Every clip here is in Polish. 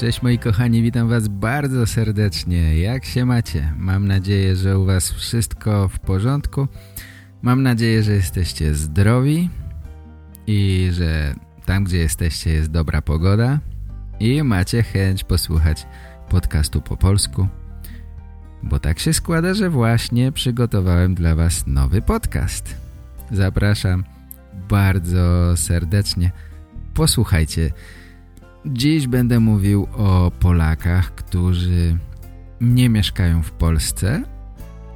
Cześć moi kochani, witam was bardzo serdecznie. Jak się macie? Mam nadzieję, że u was wszystko w porządku. Mam nadzieję, że jesteście zdrowi i że tam, gdzie jesteście jest dobra pogoda i macie chęć posłuchać podcastu po polsku. Bo tak się składa, że właśnie przygotowałem dla was nowy podcast. Zapraszam bardzo serdecznie. Posłuchajcie Dziś będę mówił o Polakach, którzy nie mieszkają w Polsce,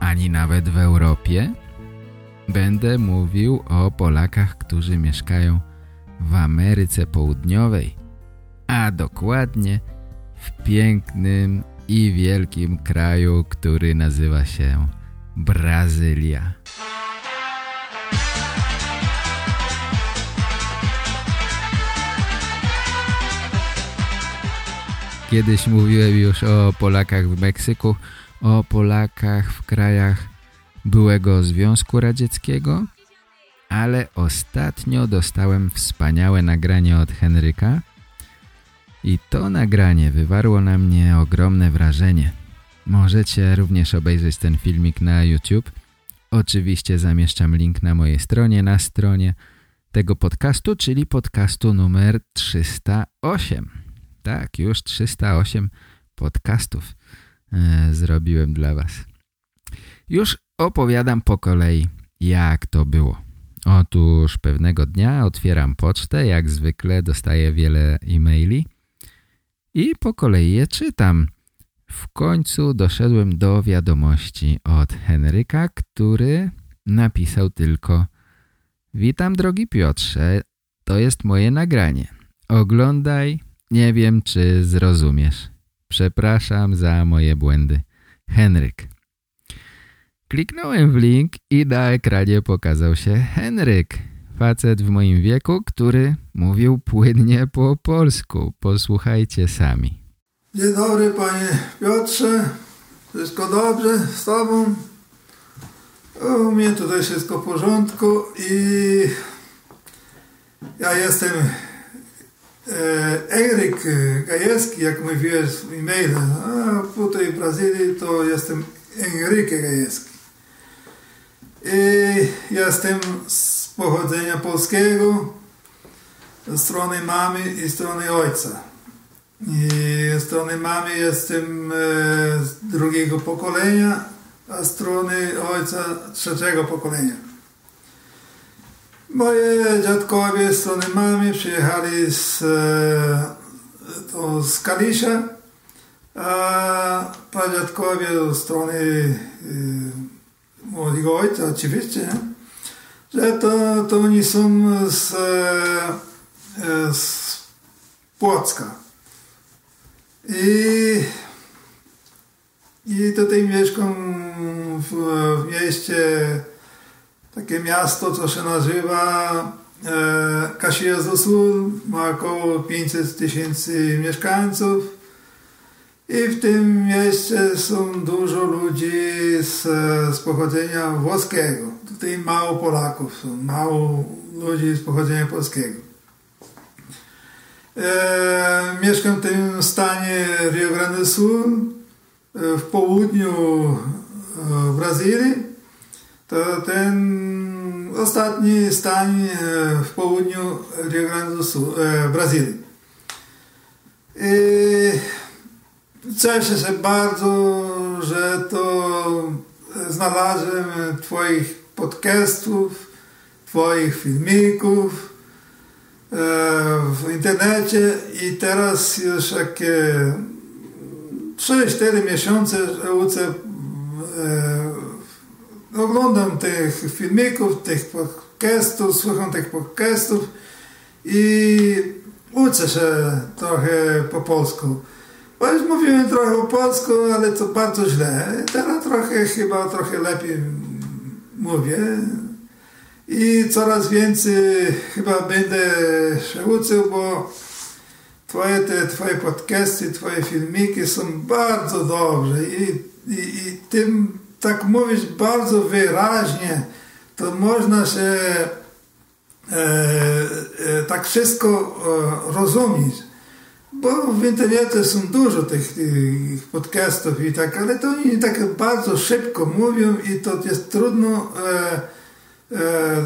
ani nawet w Europie. Będę mówił o Polakach, którzy mieszkają w Ameryce Południowej, a dokładnie w pięknym i wielkim kraju, który nazywa się Brazylia. Kiedyś mówiłem już o Polakach w Meksyku, o Polakach w krajach byłego Związku Radzieckiego, ale ostatnio dostałem wspaniałe nagranie od Henryka i to nagranie wywarło na mnie ogromne wrażenie. Możecie również obejrzeć ten filmik na YouTube. Oczywiście zamieszczam link na mojej stronie, na stronie tego podcastu, czyli podcastu numer 308. Tak, już 308 podcastów e, zrobiłem dla Was. Już opowiadam po kolei, jak to było. Otóż pewnego dnia otwieram pocztę, jak zwykle dostaję wiele e-maili i po kolei je czytam. W końcu doszedłem do wiadomości od Henryka, który napisał tylko Witam drogi Piotrze, to jest moje nagranie. Oglądaj nie wiem, czy zrozumiesz. Przepraszam za moje błędy. Henryk. Kliknąłem w link i na ekranie pokazał się Henryk. Facet w moim wieku, który mówił płynnie po polsku. Posłuchajcie sami. Dzień dobry panie Piotrze. Wszystko dobrze z tobą? U mnie tutaj wszystko w porządku i ja jestem Eryk Gajewski, jak mówiłeś w e-mailu, a tutaj w Brazylii to jestem Enrique Gajewski. I jestem z pochodzenia polskiego, z strony mamy i strony ojca. I z strony mamy jestem z drugiego pokolenia, a z strony ojca trzeciego pokolenia. Moje dziadkowie strony mamy przyjechali z, to z Kalisza, a pradziadkowie z strony młodego ojca oczywiście, że to, to oni są z, z Płocka. I, I tutaj mieszkam w, w mieście takie miasto, co się nazywa e, Caxias do Sul, ma około 500 tysięcy mieszkańców i w tym mieście są dużo ludzi z, z pochodzenia włoskiego. Tutaj mało Polaków są, mało ludzi z pochodzenia polskiego. E, mieszkam w tym stanie Rio Grande do Sul, e, w południu e, Brazylii to ten ostatni stan e, w południu Rio Grande do Sul, e, Brazylii. I cieszę się bardzo, że to znalazłem Twoich podcastów, Twoich filmików e, w internecie i teraz już jakie 3-4 miesiące uczę oglądam tych filmików, tych podcastów, słucham tych podcastów i uczę się trochę po polsku. Bo już mówiłem trochę po polsku, ale to bardzo źle. Teraz trochę, chyba trochę lepiej mówię. I coraz więcej chyba będę się uczył, bo twoje, te, twoje podcasty, twoje filmiki są bardzo dobre i, i, i tym tak mówisz bardzo wyraźnie, to można się e, e, tak wszystko e, rozumieć. Bo w internecie są dużo tych, tych podcastów i tak, ale to oni tak bardzo szybko mówią i to jest trudno e, e,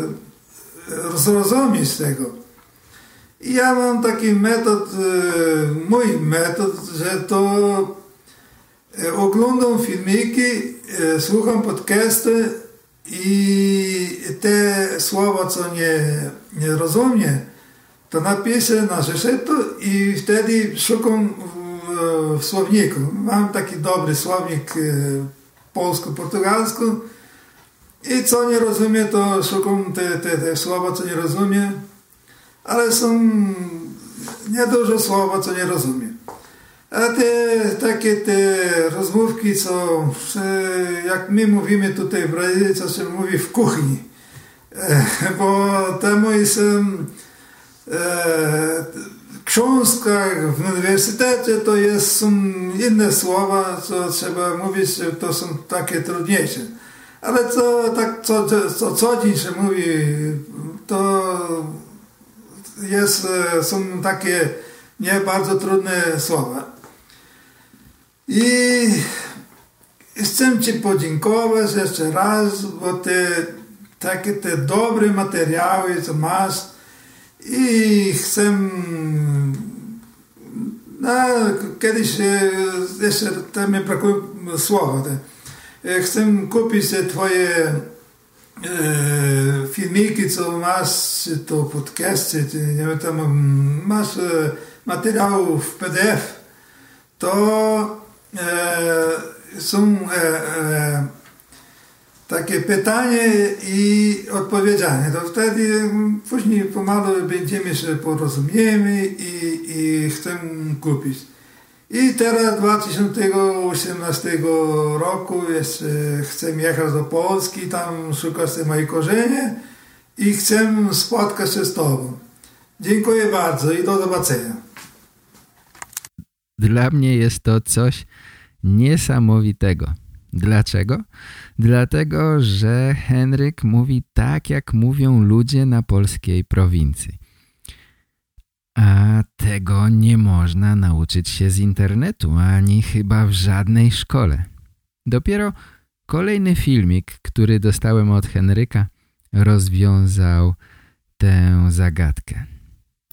zrozumieć tego. I ja mam taki metod, e, mój metod, że to oglądam filmiki, e, słucham podcasty i te słowa, co nie, nie rozumiem, to napiszę na zeszytu i wtedy szukam w, w słowniku. Mam taki dobry słownik e, polsko-portugalski i co nie rozumiem, to szukam te, te, te słowa, co nie rozumiem, ale są niedużo słowa, co nie rozumiem. A te takie te rozmówki, co jak my mówimy tutaj w Brazylii, co się mówi w kuchni, e, bo temu jestem E, książkach w uniwersytecie to jest, są inne słowa, co trzeba mówić, to są takie trudniejsze. Ale co tak co, co, co dzień się mówi, to jest, e, są takie nie bardzo trudne słowa. I chcę Ci podziękować jeszcze raz, bo te takie te dobre materiały, co masz, i chcę no, kiedyś e, jeszcze tam mi brakuje słowa. E, chcę kupić te twoje e, filmiki, co masz, czy to podcasty, czy nie wiem, tam masz e, materiał w PDF, to są e, takie pytanie i odpowiedzianie. To wtedy później pomalu będziemy się porozumiemy i, i chcę kupić. I teraz 2018 roku jeszcze chcę jechać do Polski, tam szukać mojej korzenie i chcę spotkać się z Tobą. Dziękuję bardzo i do zobaczenia. Dla mnie jest to coś niesamowitego. Dlaczego? Dlatego, że Henryk mówi tak, jak mówią ludzie na polskiej prowincji. A tego nie można nauczyć się z internetu, ani chyba w żadnej szkole. Dopiero kolejny filmik, który dostałem od Henryka, rozwiązał tę zagadkę.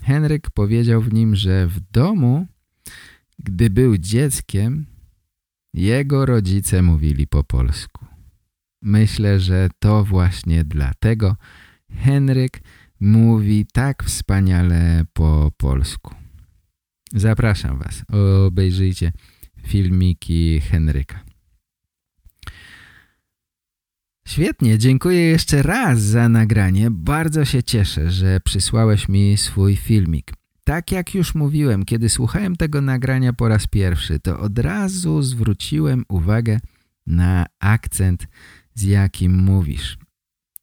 Henryk powiedział w nim, że w domu, gdy był dzieckiem, jego rodzice mówili po polsku. Myślę, że to właśnie dlatego Henryk mówi tak wspaniale po polsku. Zapraszam Was, obejrzyjcie filmiki Henryka. Świetnie, dziękuję jeszcze raz za nagranie. Bardzo się cieszę, że przysłałeś mi swój filmik. Tak jak już mówiłem, kiedy słuchałem tego nagrania po raz pierwszy, to od razu zwróciłem uwagę na akcent, z jakim mówisz.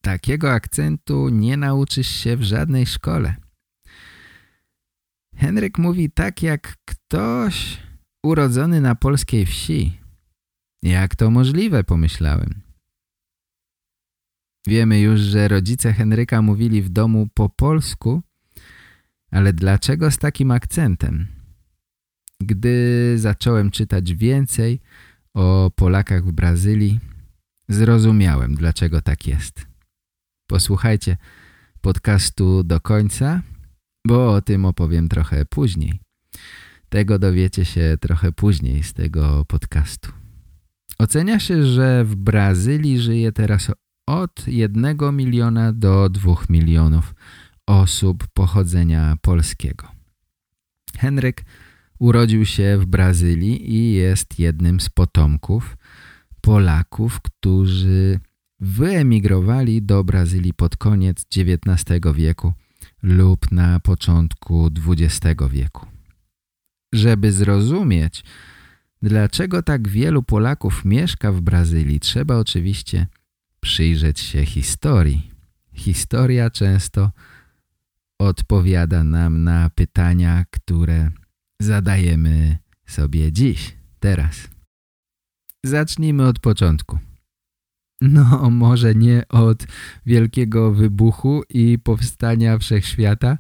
Takiego akcentu nie nauczysz się w żadnej szkole. Henryk mówi tak jak ktoś urodzony na polskiej wsi. Jak to możliwe, pomyślałem. Wiemy już, że rodzice Henryka mówili w domu po polsku, ale dlaczego z takim akcentem? Gdy zacząłem czytać więcej o Polakach w Brazylii, zrozumiałem, dlaczego tak jest. Posłuchajcie podcastu do końca, bo o tym opowiem trochę później. Tego dowiecie się trochę później z tego podcastu. Ocenia się, że w Brazylii żyje teraz od 1 miliona do 2 milionów osób pochodzenia polskiego. Henryk urodził się w Brazylii i jest jednym z potomków Polaków, którzy wyemigrowali do Brazylii pod koniec XIX wieku lub na początku XX wieku. Żeby zrozumieć, dlaczego tak wielu Polaków mieszka w Brazylii, trzeba oczywiście przyjrzeć się historii. Historia często odpowiada nam na pytania, które zadajemy sobie dziś, teraz. Zacznijmy od początku. No, może nie od wielkiego wybuchu i powstania wszechświata,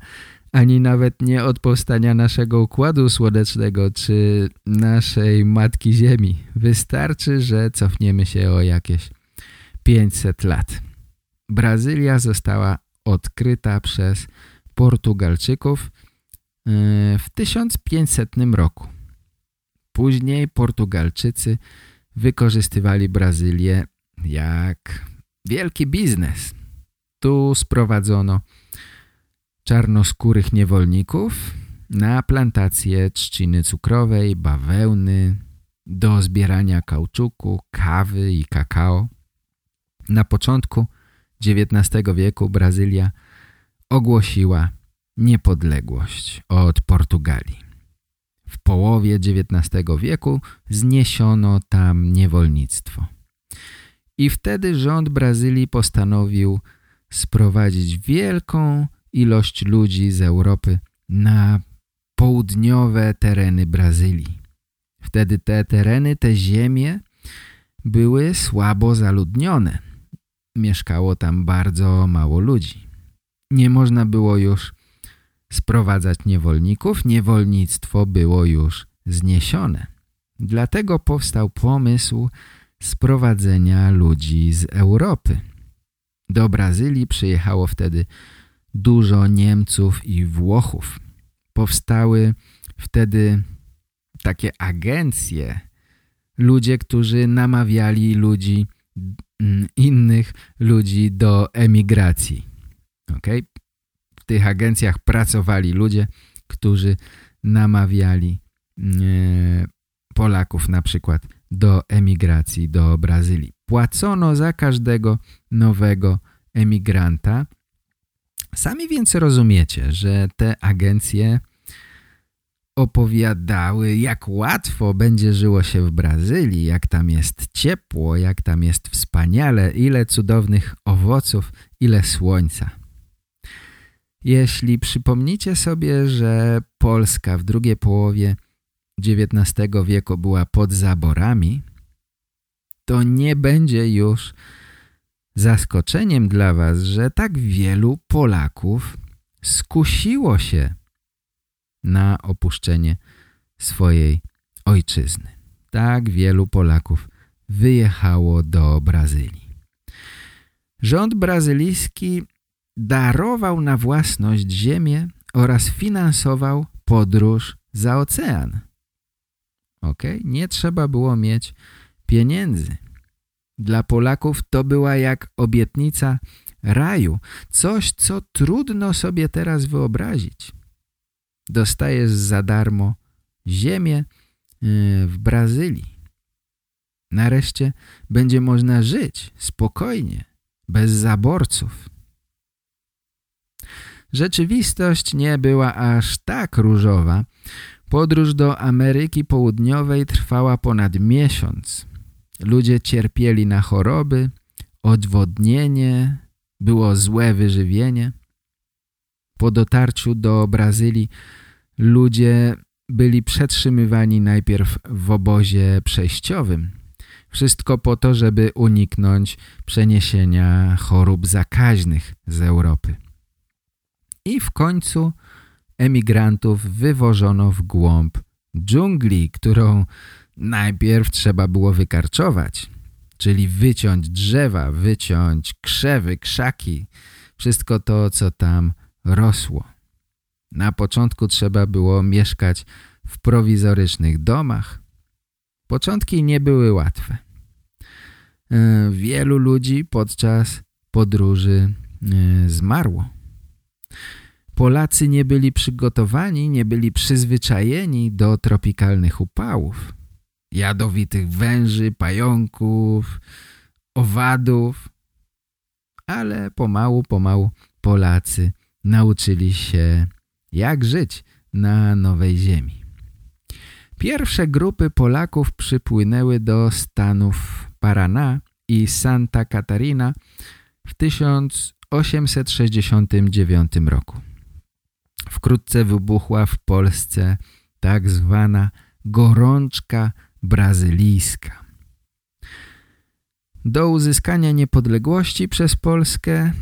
ani nawet nie od powstania naszego Układu Słonecznego czy naszej Matki Ziemi. Wystarczy, że cofniemy się o jakieś 500 lat. Brazylia została odkryta przez Portugalczyków e, w 1500 roku. Później Portugalczycy wykorzystywali Brazylię jak wielki biznes. Tu sprowadzono czarnoskórych niewolników na plantacje trzciny cukrowej, bawełny, do zbierania kauczuku, kawy i kakao. Na początku XIX wieku Brazylia ogłosiła niepodległość od Portugalii. W połowie XIX wieku zniesiono tam niewolnictwo. I wtedy rząd Brazylii postanowił sprowadzić wielką ilość ludzi z Europy na południowe tereny Brazylii. Wtedy te tereny, te ziemie były słabo zaludnione. Mieszkało tam bardzo mało ludzi. Nie można było już sprowadzać niewolników, niewolnictwo było już zniesione. Dlatego powstał pomysł sprowadzenia ludzi z Europy. Do Brazylii przyjechało wtedy dużo Niemców i Włochów. Powstały wtedy takie agencje, ludzie, którzy namawiali ludzi, mm, innych ludzi do emigracji. Okay? W tych agencjach pracowali ludzie, którzy namawiali e, Polaków na przykład do emigracji do Brazylii. Płacono za każdego nowego emigranta. Sami więc rozumiecie, że te agencje opowiadały, jak łatwo będzie żyło się w Brazylii, jak tam jest ciepło, jak tam jest wspaniale, ile cudownych owoców, ile słońca. Jeśli przypomnicie sobie, że Polska w drugiej połowie XIX wieku była pod zaborami, to nie będzie już zaskoczeniem dla was, że tak wielu Polaków skusiło się na opuszczenie swojej ojczyzny. Tak wielu Polaków wyjechało do Brazylii. Rząd brazylijski darował na własność ziemię oraz finansował podróż za ocean. Ok? Nie trzeba było mieć pieniędzy. Dla Polaków to była jak obietnica raju, coś, co trudno sobie teraz wyobrazić. Dostajesz za darmo ziemię e, w Brazylii. Nareszcie będzie można żyć spokojnie, bez zaborców. Rzeczywistość nie była aż tak różowa. Podróż do Ameryki Południowej trwała ponad miesiąc. Ludzie cierpieli na choroby, odwodnienie, było złe wyżywienie. Po dotarciu do Brazylii ludzie byli przetrzymywani najpierw w obozie przejściowym. Wszystko po to, żeby uniknąć przeniesienia chorób zakaźnych z Europy. I w końcu emigrantów wywożono w głąb dżungli, którą najpierw trzeba było wykarczować, czyli wyciąć drzewa, wyciąć krzewy, krzaki, wszystko to, co tam rosło. Na początku trzeba było mieszkać w prowizorycznych domach. Początki nie były łatwe. E, wielu ludzi podczas podróży e, zmarło. Polacy nie byli przygotowani, nie byli przyzwyczajeni do tropikalnych upałów, jadowitych węży, pająków, owadów, ale pomału, pomału Polacy nauczyli się jak żyć na nowej ziemi. Pierwsze grupy Polaków przypłynęły do Stanów Paraná i Santa Catarina w 1869 roku. Wkrótce wybuchła w Polsce tak zwana gorączka brazylijska. Do uzyskania niepodległości przez Polskę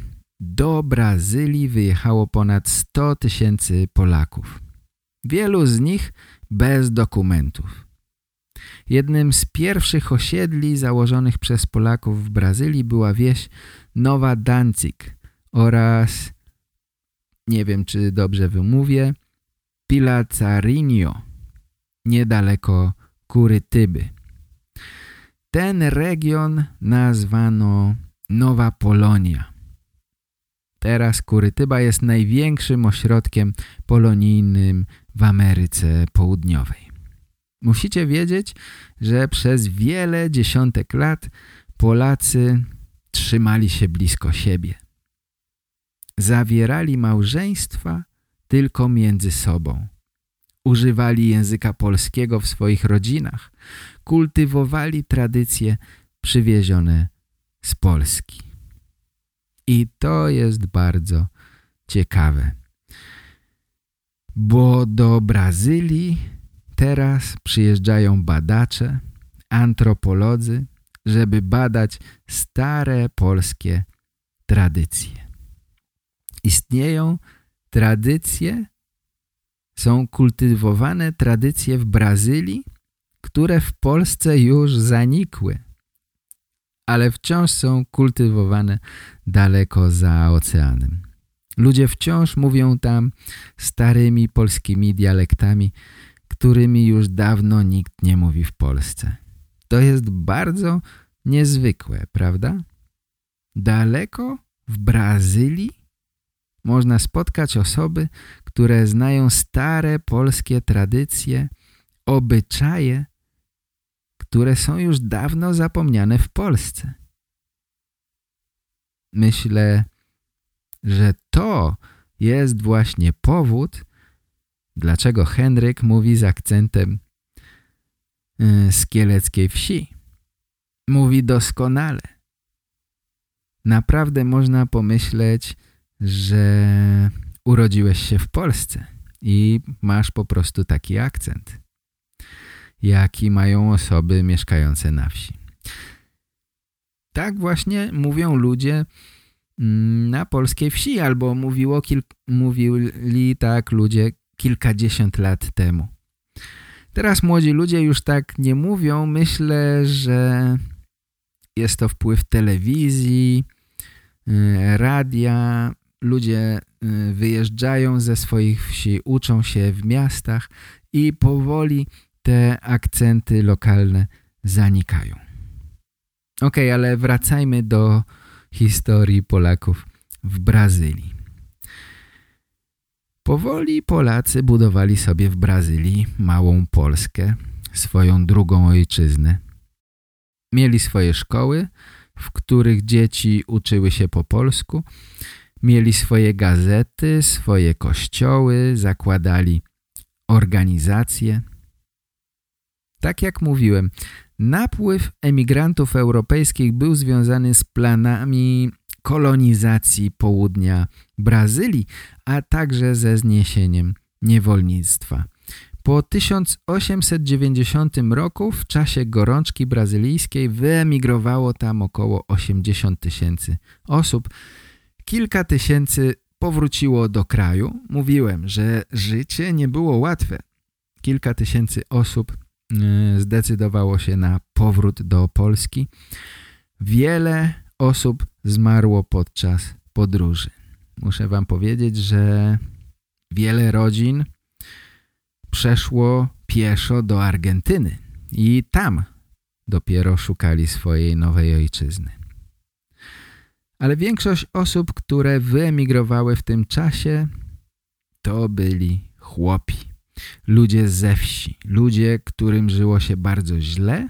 do Brazylii wyjechało ponad 100 tysięcy Polaków. Wielu z nich bez dokumentów. Jednym z pierwszych osiedli założonych przez Polaków w Brazylii była wieś Nowa Danzig oraz, nie wiem czy dobrze wymówię, Pilacarinho, niedaleko Kurytyby. Ten region nazwano Nowa Polonia. Teraz Kurytyba jest największym ośrodkiem polonijnym w Ameryce Południowej. Musicie wiedzieć, że przez wiele dziesiątek lat Polacy trzymali się blisko siebie. Zawierali małżeństwa tylko między sobą. Używali języka polskiego w swoich rodzinach. Kultywowali tradycje przywiezione z Polski. I to jest bardzo ciekawe. Bo do Brazylii teraz przyjeżdżają badacze, antropolodzy, żeby badać stare polskie tradycje. Istnieją tradycje, są kultywowane tradycje w Brazylii, które w Polsce już zanikły, ale wciąż są kultywowane daleko za oceanem. Ludzie wciąż mówią tam starymi polskimi dialektami, którymi już dawno nikt nie mówi w Polsce. To jest bardzo niezwykłe, prawda? Daleko w Brazylii można spotkać osoby, które znają stare polskie tradycje, obyczaje, które są już dawno zapomniane w Polsce. Myślę, że to jest właśnie powód, dlaczego Henryk mówi z akcentem y, z kieleckiej wsi. Mówi doskonale. Naprawdę można pomyśleć, że urodziłeś się w Polsce i masz po prostu taki akcent, jaki mają osoby mieszkające na wsi. Tak właśnie mówią ludzie mm, na polskiej wsi, albo mówiło mówili tak ludzie kilkadziesiąt lat temu. Teraz młodzi ludzie już tak nie mówią. Myślę, że jest to wpływ telewizji, y, radia. Ludzie y, wyjeżdżają ze swoich wsi, uczą się w miastach i powoli te akcenty lokalne zanikają. Ok, ale wracajmy do historii Polaków w Brazylii. Powoli Polacy budowali sobie w Brazylii małą Polskę, swoją drugą ojczyznę. Mieli swoje szkoły, w których dzieci uczyły się po polsku, mieli swoje gazety, swoje kościoły, zakładali organizacje. Tak jak mówiłem, napływ emigrantów europejskich był związany z planami kolonizacji południa Brazylii, a także ze zniesieniem niewolnictwa. Po 1890 roku w czasie gorączki brazylijskiej wyemigrowało tam około 80 tysięcy osób. Kilka tysięcy powróciło do kraju. Mówiłem, że życie nie było łatwe. Kilka tysięcy osób y, zdecydowało się na powrót do Polski. Wiele osób zmarło podczas podróży. Muszę wam powiedzieć, że wiele rodzin przeszło pieszo do Argentyny i tam dopiero szukali swojej nowej ojczyzny. Ale większość osób, które wyemigrowały w tym czasie, to byli chłopi. Ludzie ze wsi, ludzie, którym żyło się bardzo źle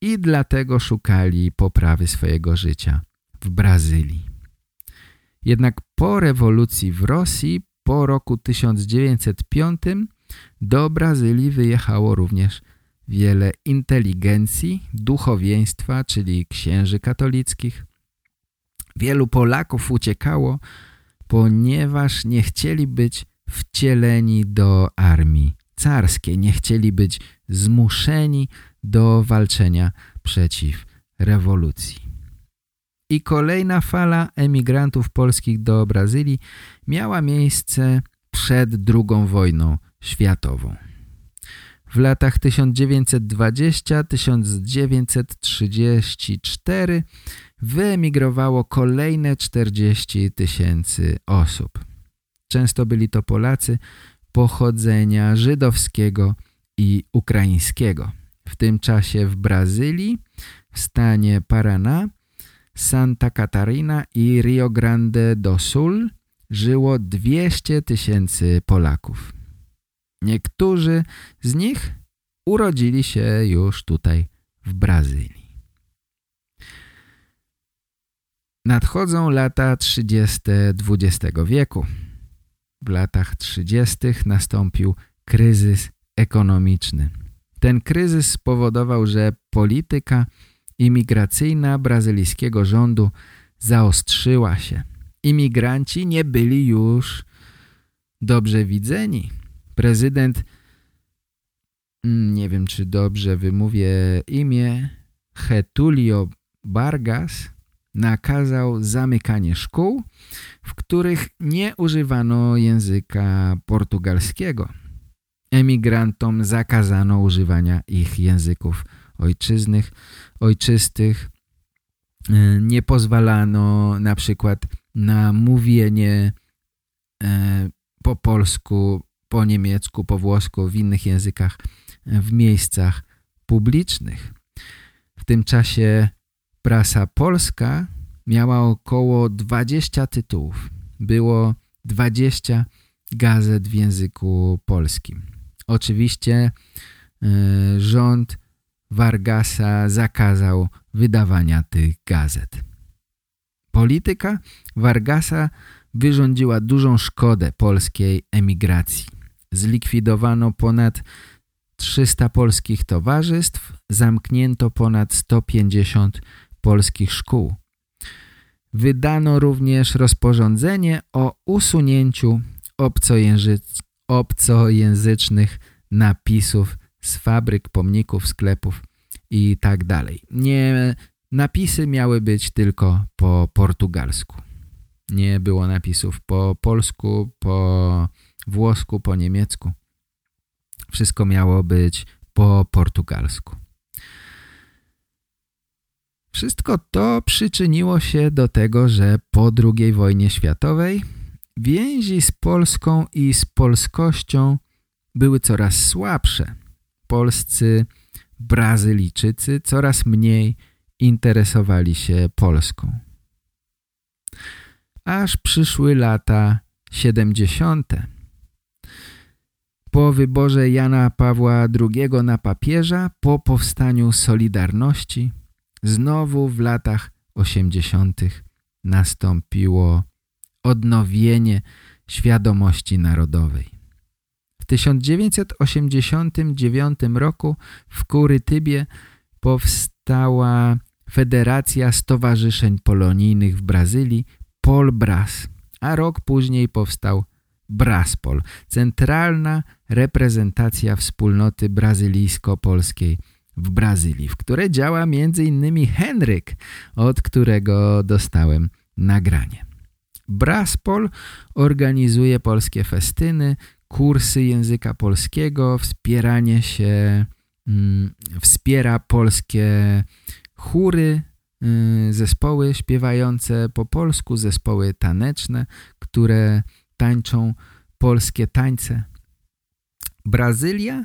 i dlatego szukali poprawy swojego życia w Brazylii. Jednak po rewolucji w Rosji, po roku 1905 do Brazylii wyjechało również wiele inteligencji, duchowieństwa, czyli księży katolickich. Wielu Polaków uciekało, ponieważ nie chcieli być wcieleni do armii carskiej, nie chcieli być zmuszeni do walczenia przeciw rewolucji. I kolejna fala emigrantów polskich do Brazylii miała miejsce przed II wojną światową. W latach 1920-1934 wyemigrowało kolejne 40 tysięcy osób. Często byli to Polacy pochodzenia żydowskiego i ukraińskiego. W tym czasie w Brazylii, w stanie Paraná, Santa Catarina i Rio Grande do Sul żyło 200 tysięcy Polaków. Niektórzy z nich urodzili się już tutaj w Brazylii. Nadchodzą lata 30. XX wieku. W latach 30. nastąpił kryzys ekonomiczny. Ten kryzys spowodował, że polityka imigracyjna brazylijskiego rządu zaostrzyła się. Imigranci nie byli już dobrze widzeni. Prezydent, mm, nie wiem czy dobrze wymówię imię, Getulio Vargas nakazał zamykanie szkół, w których nie używano języka portugalskiego. Emigrantom zakazano używania ich języków ojczyznych, ojczystych. Nie pozwalano na przykład na mówienie e, po polsku, po niemiecku, po włosku, w innych językach w miejscach publicznych. W tym czasie prasa polska miała około 20 tytułów. Było 20 gazet w języku polskim. Oczywiście y, rząd Vargasa zakazał wydawania tych gazet. Polityka Vargasa wyrządziła dużą szkodę polskiej emigracji. Zlikwidowano ponad 300 polskich towarzystw, zamknięto ponad 150 polskich szkół. Wydano również rozporządzenie o usunięciu obcojęzycznych napisów z fabryk, pomników, sklepów i tak dalej. Nie, napisy miały być tylko po portugalsku. Nie było napisów po polsku, po włosku, po niemiecku. Wszystko miało być po portugalsku. Wszystko to przyczyniło się do tego, że po II wojnie światowej więzi z Polską i z polskością były coraz słabsze. Polscy Brazylijczycy coraz mniej interesowali się Polską. Aż przyszły lata 70. Po wyborze Jana Pawła II na papieża, po powstaniu Solidarności, znowu w latach 80. nastąpiło odnowienie świadomości narodowej. W 1989 roku w Kurytybie powstała Federacja Stowarzyszeń Polonijnych w Brazylii Polbras, a rok później powstał Braspol, centralna reprezentacja wspólnoty brazylijsko-polskiej w Brazylii, w której działa m.in. Henryk, od którego dostałem nagranie. Braspol organizuje polskie festyny, kursy języka polskiego, wspieranie się, mm, wspiera polskie chóry, y, zespoły śpiewające po polsku, zespoły taneczne, które tańczą polskie tańce. Brazylia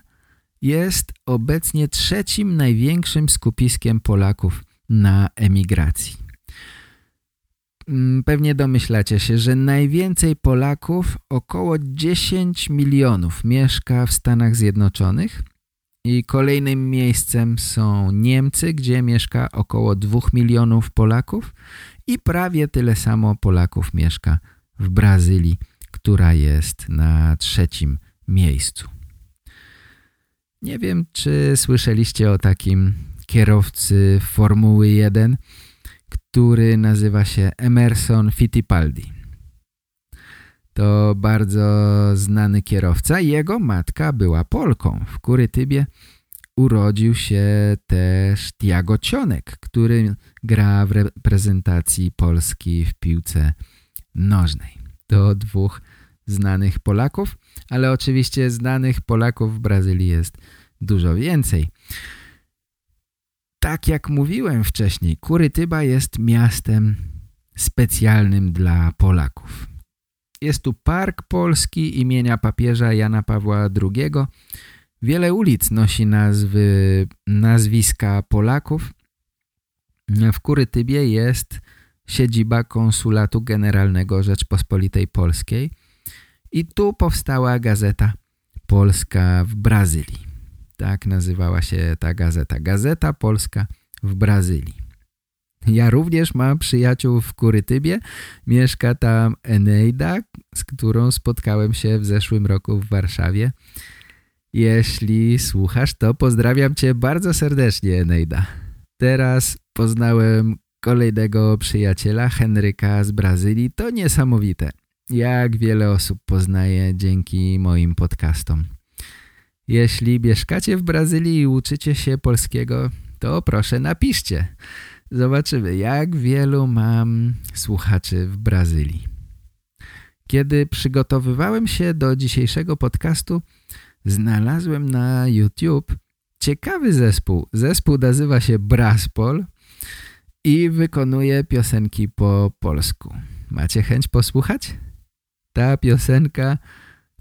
jest obecnie trzecim największym skupiskiem Polaków na emigracji. Mm, pewnie domyślacie się, że najwięcej Polaków, około 10 milionów, mieszka w Stanach Zjednoczonych i kolejnym miejscem są Niemcy, gdzie mieszka około 2 milionów Polaków i prawie tyle samo Polaków mieszka w Brazylii, która jest na trzecim miejscu. Nie wiem, czy słyszeliście o takim kierowcy Formuły 1, który nazywa się Emerson Fittipaldi. To bardzo znany kierowca. Jego matka była Polką. W Kurytybie urodził się też Tiago Cionek, który gra w reprezentacji Polski w piłce nożnej. To dwóch znanych Polaków, ale oczywiście znanych Polaków w Brazylii jest dużo więcej. Tak jak mówiłem wcześniej, Kurytyba jest miastem specjalnym dla Polaków. Jest tu Park Polski imienia papieża Jana Pawła II. Wiele ulic nosi nazwy, nazwiska Polaków. W Kurytybie jest siedziba Konsulatu Generalnego Rzeczpospolitej Polskiej i tu powstała gazeta Polska w Brazylii. Tak nazywała się ta gazeta. Gazeta Polska w Brazylii. Ja również mam przyjaciół w Kurytybie. Mieszka tam Eneida, z którą spotkałem się w zeszłym roku w Warszawie. Jeśli słuchasz, to pozdrawiam Cię bardzo serdecznie, Eneida. Teraz poznałem kolejnego przyjaciela, Henryka z Brazylii. To niesamowite, jak wiele osób poznaje dzięki moim podcastom. Jeśli mieszkacie w Brazylii i uczycie się polskiego, to proszę napiszcie. Zobaczymy, jak wielu mam słuchaczy w Brazylii. Kiedy przygotowywałem się do dzisiejszego podcastu, znalazłem na YouTube ciekawy zespół. Zespół nazywa się Braspol i wykonuje piosenki po polsku. Macie chęć posłuchać? Ta piosenka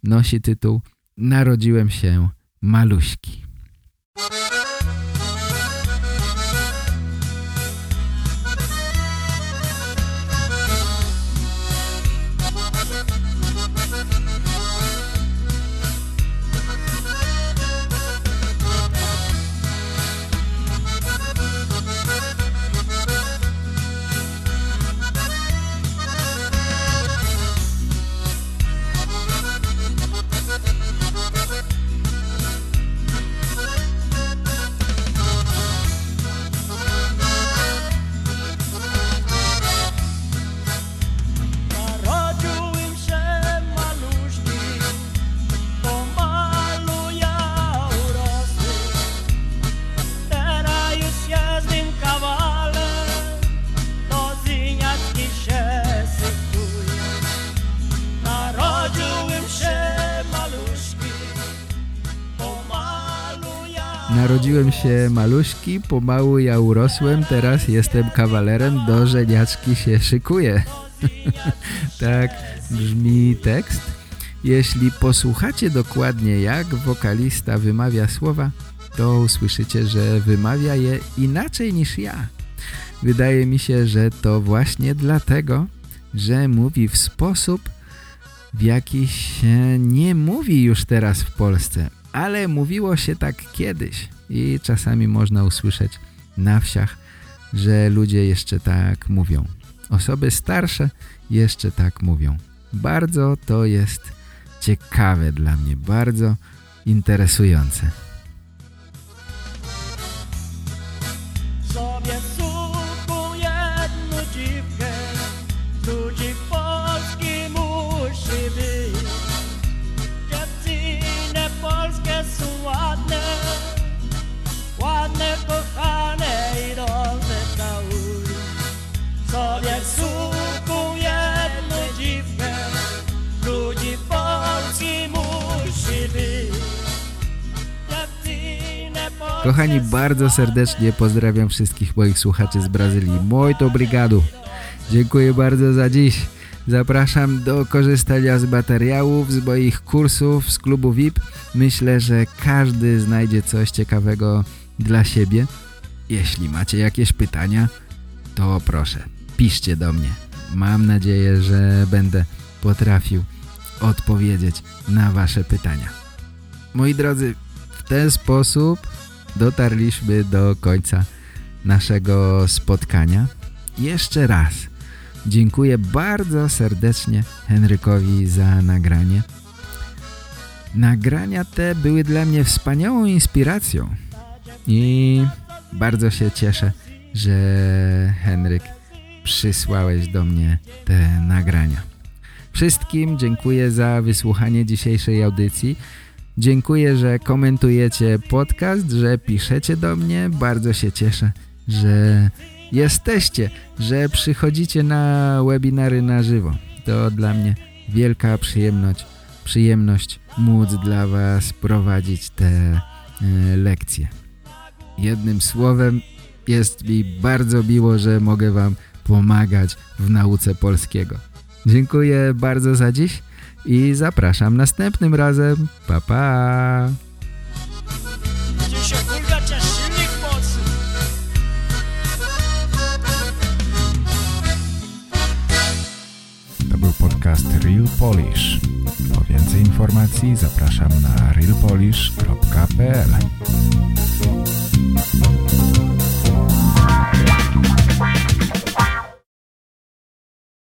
nosi tytuł Narodziłem się maluśki. Narodziłem się maluśki, pomału ja urosłem, teraz jestem kawalerem, do żeniaczki się szykuję. tak brzmi tekst. Jeśli posłuchacie dokładnie jak wokalista wymawia słowa, to usłyszycie, że wymawia je inaczej niż ja. Wydaje mi się, że to właśnie dlatego, że mówi w sposób, w jaki się nie mówi już teraz w Polsce ale mówiło się tak kiedyś i czasami można usłyszeć na wsiach, że ludzie jeszcze tak mówią. Osoby starsze jeszcze tak mówią. Bardzo to jest ciekawe dla mnie, bardzo interesujące. Kochani, bardzo serdecznie pozdrawiam wszystkich moich słuchaczy z Brazylii. Muito obrigado. Dziękuję bardzo za dziś. Zapraszam do korzystania z materiałów, z moich kursów, z klubu VIP. Myślę, że każdy znajdzie coś ciekawego dla siebie. Jeśli macie jakieś pytania, to proszę, piszcie do mnie. Mam nadzieję, że będę potrafił odpowiedzieć na wasze pytania. Moi drodzy, w ten sposób dotarliśmy do końca naszego spotkania. Jeszcze raz dziękuję bardzo serdecznie Henrykowi za nagranie. Nagrania te były dla mnie wspaniałą inspiracją i bardzo się cieszę, że Henryk przysłałeś do mnie te nagrania. Wszystkim dziękuję za wysłuchanie dzisiejszej audycji. Dziękuję, że komentujecie podcast, że piszecie do mnie. Bardzo się cieszę, że jesteście, że przychodzicie na webinary na żywo. To dla mnie wielka przyjemność, przyjemność móc dla Was prowadzić te e, lekcje. Jednym słowem jest mi bardzo miło, że mogę Wam pomagać w nauce polskiego. Dziękuję bardzo za dziś i zapraszam następnym razem. Pa, pa! To był podcast Real Polish. Po więcej informacji zapraszam na realpolish.pl